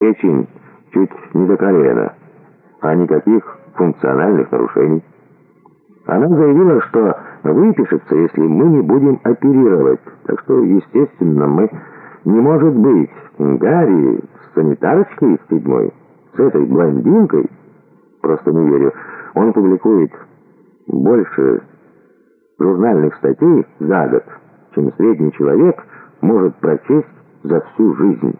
Печень чуть не до колена, а никаких функциональных нарушений. Она заявила, что выпишется, если мы не будем оперировать, так что, естественно, мы... Не может быть, Гарри с санитарочкой из седьмой, с этой блондинкой, просто не верю, он публикует больше журнальных статей за год, чем средний человек может прочесть за всю жизнь.